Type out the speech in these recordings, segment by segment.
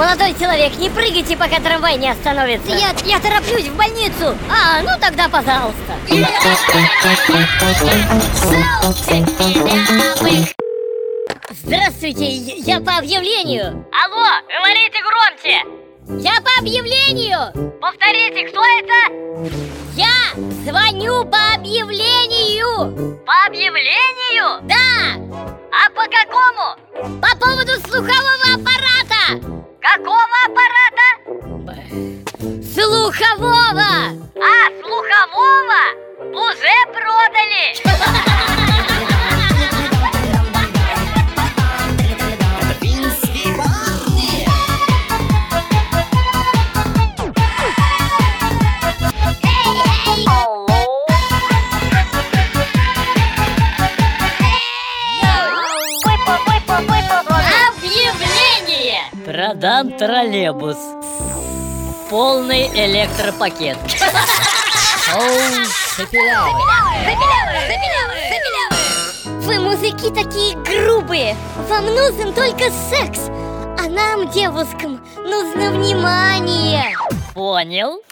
Молодой человек, не прыгайте, пока трамвай не остановится Я, я тороплюсь в больницу А, ну тогда пожалуйста Здравствуйте, я по объявлению Алло, говорите громче! Я по объявлению Повторите, кто это? Я звоню по объявлению По объявлению? Да, А по какому? Слухового? Уже! Объявление Продам троллейбус. Полный электропакет. Оу, шепелявый. Вы, мужики, такие грубые Вам нужен только секс А нам, девушкам, нужно внимание Понял?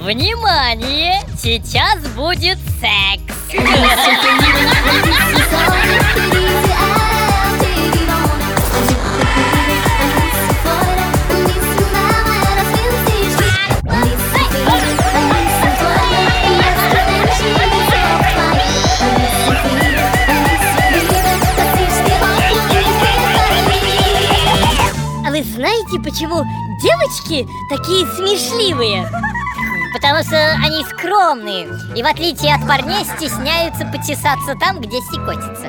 Внимание! Сейчас будет секс. Знаете, почему девочки такие смешливые? Потому что они скромные. И в отличие от парней стесняются почесаться там, где щекотится